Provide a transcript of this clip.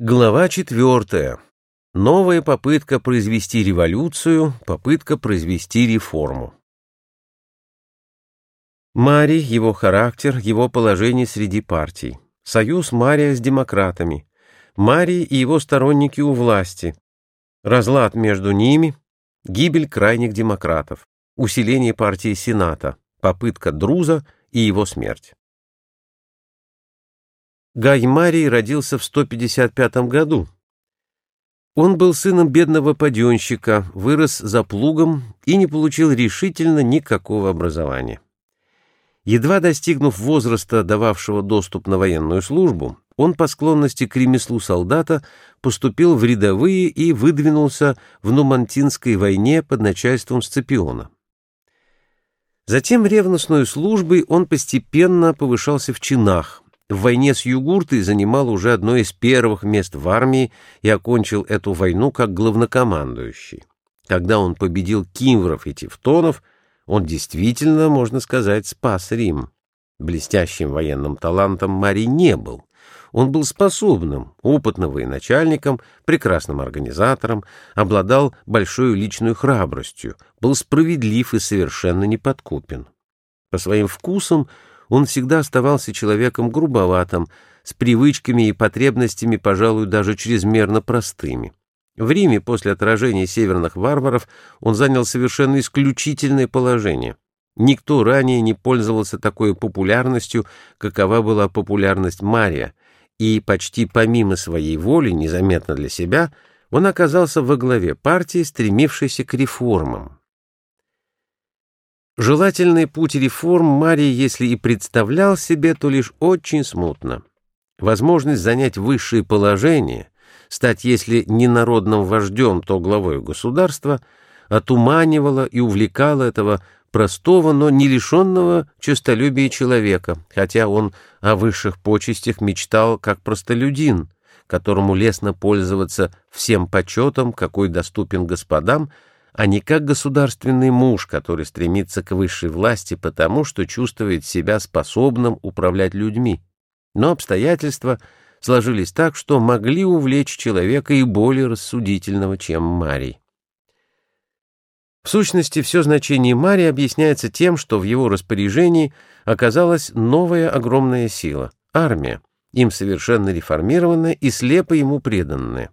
Глава четвертая. Новая попытка произвести революцию, попытка произвести реформу. Мари, его характер, его положение среди партий. Союз Мария с демократами. Мари и его сторонники у власти. Разлад между ними. Гибель крайних демократов. Усиление партии Сената. Попытка Друза и его смерть. Гай Марий родился в 155 году. Он был сыном бедного паденщика, вырос за плугом и не получил решительно никакого образования. Едва достигнув возраста, дававшего доступ на военную службу, он по склонности к ремеслу солдата поступил в рядовые и выдвинулся в Нумантинской войне под начальством Сципиона. Затем ревностной службой он постепенно повышался в чинах, в войне с Югуртой занимал уже одно из первых мест в армии и окончил эту войну как главнокомандующий. Когда он победил кимвров и тевтонов, он действительно, можно сказать, спас Рим. Блестящим военным талантом Марий не был. Он был способным, опытным военачальником, прекрасным организатором, обладал большой личной храбростью, был справедлив и совершенно неподкупен. По своим вкусам он всегда оставался человеком грубоватым, с привычками и потребностями, пожалуй, даже чрезмерно простыми. В Риме после отражения северных варваров он занял совершенно исключительное положение. Никто ранее не пользовался такой популярностью, какова была популярность Мария, и почти помимо своей воли, незаметно для себя, он оказался во главе партии, стремившейся к реформам. Желательный путь реформ Марии, если и представлял себе, то лишь очень смутно. Возможность занять высшее положение, стать, если не народным вождем, то главой государства, отуманивала и увлекала этого простого, но не лишенного честолюбия человека, хотя он о высших почестях мечтал как простолюдин, которому лестно пользоваться всем почетом, какой доступен господам, а не как государственный муж, который стремится к высшей власти потому, что чувствует себя способным управлять людьми. Но обстоятельства сложились так, что могли увлечь человека и более рассудительного, чем Марий. В сущности, все значение Мария объясняется тем, что в его распоряжении оказалась новая огромная сила — армия, им совершенно реформированная и слепо ему преданная.